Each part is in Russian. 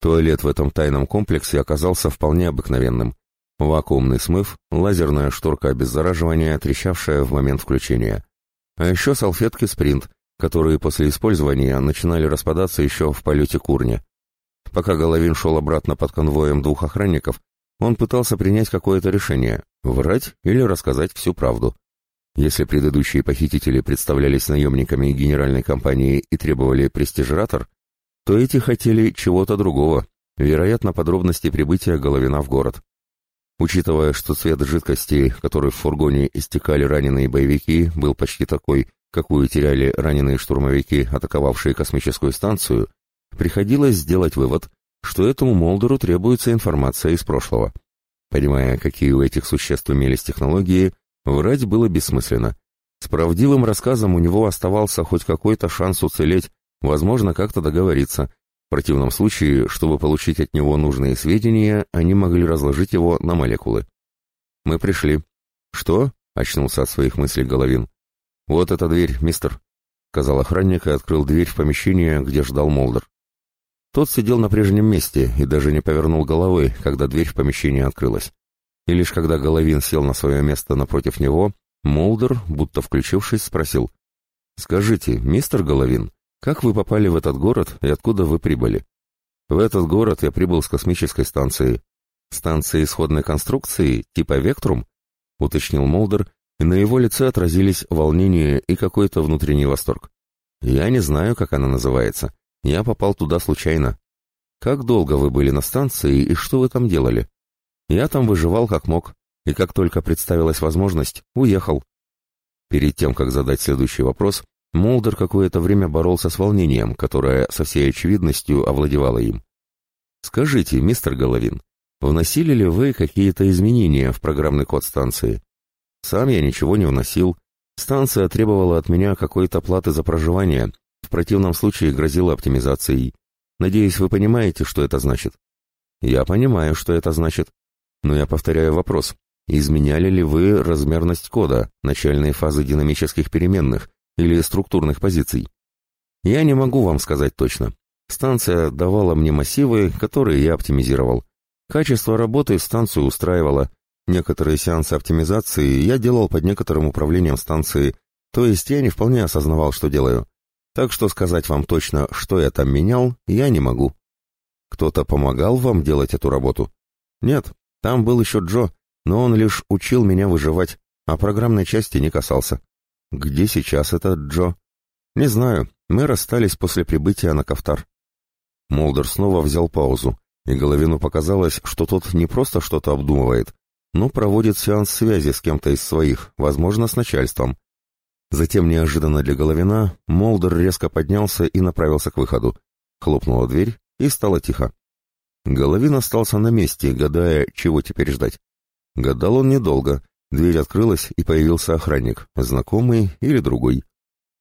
Туалет в этом тайном комплексе оказался вполне обыкновенным. Вакуумный смыв, лазерная шторка обеззараживания, трещавшая в момент включения. А еще салфетки спринт, которые после использования начинали распадаться еще в полете курни. Пока Головин шел обратно под конвоем двух охранников, он пытался принять какое-то решение — врать или рассказать всю правду. Если предыдущие похитители представлялись наемниками генеральной компании и требовали престижератор, то эти хотели чего-то другого, вероятно, подробности прибытия Головина в город. Учитывая, что цвет жидкости, который в фургоне истекали раненые боевики, был почти такой, какую теряли раненые штурмовики, атаковавшие космическую станцию, приходилось сделать вывод, что этому Молдеру требуется информация из прошлого. Понимая, какие у этих существ имелись технологии, врать было бессмысленно. С правдивым рассказом у него оставался хоть какой-то шанс уцелеть, возможно, как-то договориться. В противном случае, чтобы получить от него нужные сведения, они могли разложить его на молекулы. «Мы пришли». «Что?» — очнулся от своих мыслей Головин. «Вот эта дверь, мистер», — сказал охранник и открыл дверь в помещение, где ждал Молдер. Тот сидел на прежнем месте и даже не повернул головы, когда дверь в помещение открылась. И лишь когда Головин сел на свое место напротив него, Молдер, будто включившись, спросил. «Скажите, мистер Головин, как вы попали в этот город и откуда вы прибыли?» «В этот город я прибыл с космической станции». «Станции исходной конструкции, типа «Вектрум»?» — уточнил Молдер, и на его лице отразились волнение и какой-то внутренний восторг. «Я не знаю, как она называется. Я попал туда случайно. Как долго вы были на станции и что вы там делали? Я там выживал как мог, и как только представилась возможность, уехал. Перед тем, как задать следующий вопрос, Молдер какое-то время боролся с волнением, которое со всей очевидностью овладевало им. «Скажите, мистер Головин, вносили ли вы какие-то изменения в программный код станции?» «Сам я ничего не вносил. Станция требовала от меня какой-то платы за проживание, в противном случае грозило оптимизацией. Надеюсь, вы понимаете, что это значит? Я понимаю, что это значит. Но я повторяю вопрос. Изменяли ли вы размерность кода, начальной фазы динамических переменных или структурных позиций? Я не могу вам сказать точно. Станция давала мне массивы, которые я оптимизировал. Качество работы станцию устраивало. Некоторые сеансы оптимизации я делал под некоторым управлением станции, то есть я не вполне осознавал, что делаю. Так что сказать вам точно, что я там менял, я не могу. Кто-то помогал вам делать эту работу? Нет, там был еще Джо, но он лишь учил меня выживать, а программной части не касался. Где сейчас этот Джо? Не знаю, мы расстались после прибытия на Кафтар. Молдер снова взял паузу, и Головину показалось, что тот не просто что-то обдумывает, но проводит сеанс связи с кем-то из своих, возможно, с начальством, Затем, неожиданно для Головина, Молдер резко поднялся и направился к выходу. Хлопнула дверь, и стало тихо. Головин остался на месте, гадая, чего теперь ждать. Гадал он недолго. Дверь открылась, и появился охранник, знакомый или другой.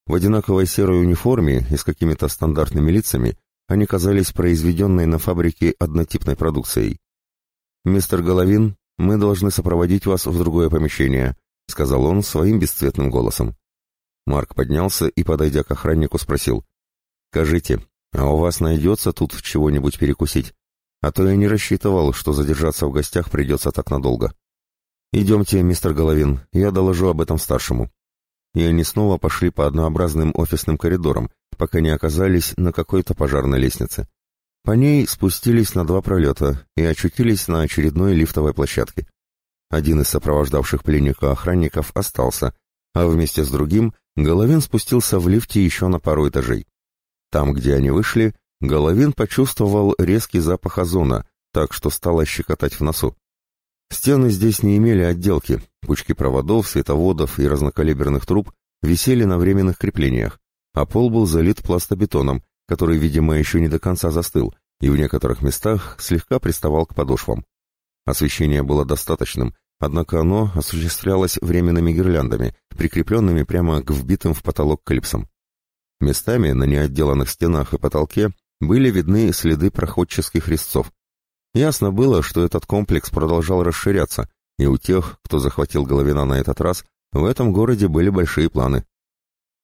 В одинаковой серой униформе и с какими-то стандартными лицами они казались произведенной на фабрике однотипной продукцией. «Мистер Головин, мы должны сопроводить вас в другое помещение», — сказал он своим бесцветным голосом. Марк поднялся и, подойдя к охраннику, спросил. «Скажите, а у вас найдется тут чего-нибудь перекусить? А то я не рассчитывал, что задержаться в гостях придется так надолго». «Идемте, мистер Головин, я доложу об этом старшему». И они снова пошли по однообразным офисным коридорам, пока не оказались на какой-то пожарной лестнице. По ней спустились на два пролета и очутились на очередной лифтовой площадке. Один из сопровождавших пленника охранников остался, а вместе с другим Головин спустился в лифте еще на пару этажей. Там, где они вышли, Головин почувствовал резкий запах озона, так что стало щекотать в носу. Стены здесь не имели отделки, пучки проводов, световодов и разнокалиберных труб висели на временных креплениях, а пол был залит пластобетоном, который, видимо, еще не до конца застыл, и в некоторых местах слегка приставал к подошвам. Освещение было достаточным, Однако оно осуществлялось временными гирляндами, прикрепленными прямо к вбитым в потолок клипсам. Местами на неотделанных стенах и потолке были видны следы проходческих резцов. Ясно было, что этот комплекс продолжал расширяться, и у тех, кто захватил Головина на этот раз, в этом городе были большие планы.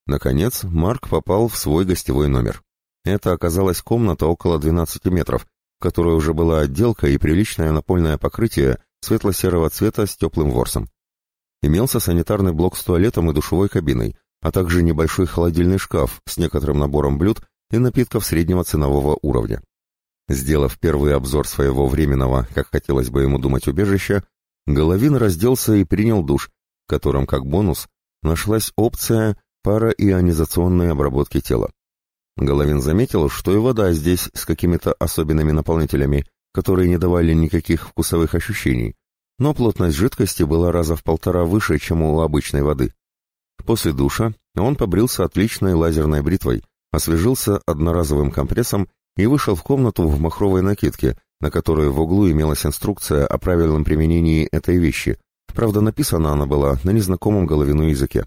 Наконец, Марк попал в свой гостевой номер. Это оказалась комната около 12 метров, в которой уже была отделка и приличное напольное покрытие светло-серого цвета с теплым ворсом. Имелся санитарный блок с туалетом и душевой кабиной, а также небольшой холодильный шкаф с некоторым набором блюд и напитков среднего ценового уровня. Сделав первый обзор своего временного, как хотелось бы ему думать, убежища, Головин разделся и принял душ, в котором, как бонус, нашлась опция параионизационной обработки тела. Головин заметил, что и вода здесь с какими-то особенными наполнителями, которые не давали никаких вкусовых ощущений, но плотность жидкости была раза в полтора выше, чем у обычной воды. После душа он побрился отличной лазерной бритвой, освежился одноразовым компрессом и вышел в комнату в махровой накидке, на которой в углу имелась инструкция о правильном применении этой вещи. Правда, написана она была на незнакомом головину языке.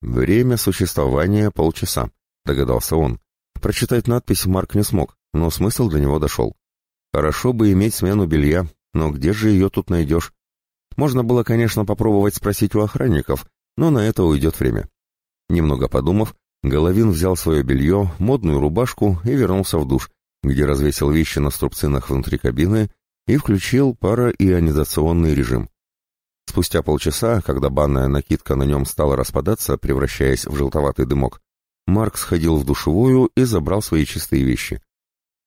«Время существования — полчаса», — догадался он. Прочитать надпись Марк не смог, но смысл до него дошел. Хорошо бы иметь смену белья, но где же ее тут найдешь? Можно было, конечно, попробовать спросить у охранников, но на это уйдет время. Немного подумав, Головин взял свое белье, модную рубашку и вернулся в душ, где развесил вещи на струбцинах внутри кабины и включил параионизационный режим. Спустя полчаса, когда банная накидка на нем стала распадаться, превращаясь в желтоватый дымок, Марк сходил в душевую и забрал свои чистые вещи.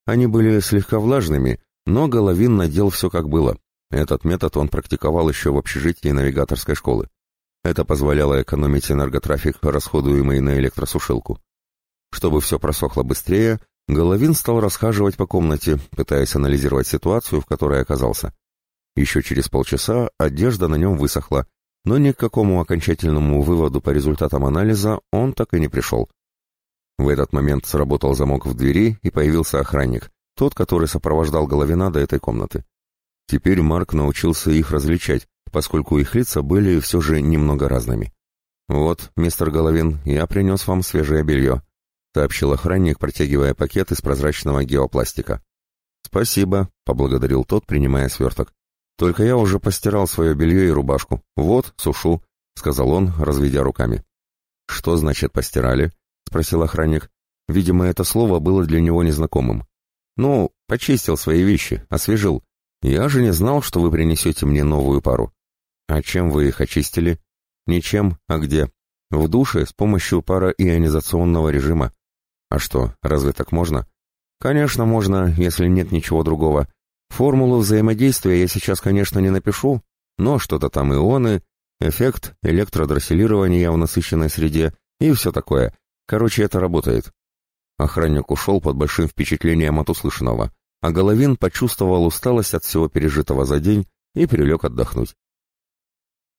Они были слегка влажными, но Головин надел все как было. Этот метод он практиковал еще в общежитии навигаторской школы. Это позволяло экономить энерготрафик, расходуемый на электросушилку. Чтобы все просохло быстрее, Головин стал расхаживать по комнате, пытаясь анализировать ситуацию, в которой оказался. Еще через полчаса одежда на нем высохла, но ни к какому окончательному выводу по результатам анализа он так и не пришел. В этот момент сработал замок в двери, и появился охранник, тот, который сопровождал Головина до этой комнаты. Теперь Марк научился их различать, поскольку их лица были все же немного разными. «Вот, мистер Головин, я принес вам свежее белье», — сообщил охранник, протягивая пакет из прозрачного геопластика. «Спасибо», — поблагодарил тот, принимая сверток. «Только я уже постирал свое белье и рубашку. Вот, сушу», — сказал он, разведя руками. «Что значит постирали?» — спросил охранник. Видимо, это слово было для него незнакомым. «Ну, почистил свои вещи, освежил. Я же не знал, что вы принесете мне новую пару». А чем вы их очистили? Ничем, а где? В душе с помощью параионизационного режима. А что, разве так можно? Конечно, можно, если нет ничего другого. Формулу взаимодействия я сейчас, конечно, не напишу, но что-то там ионы, эффект электродроссилирования в насыщенной среде и все такое. Короче, это работает. Охранник ушел под большим впечатлением от услышанного, а Головин почувствовал усталость от всего пережитого за день и перелег отдохнуть.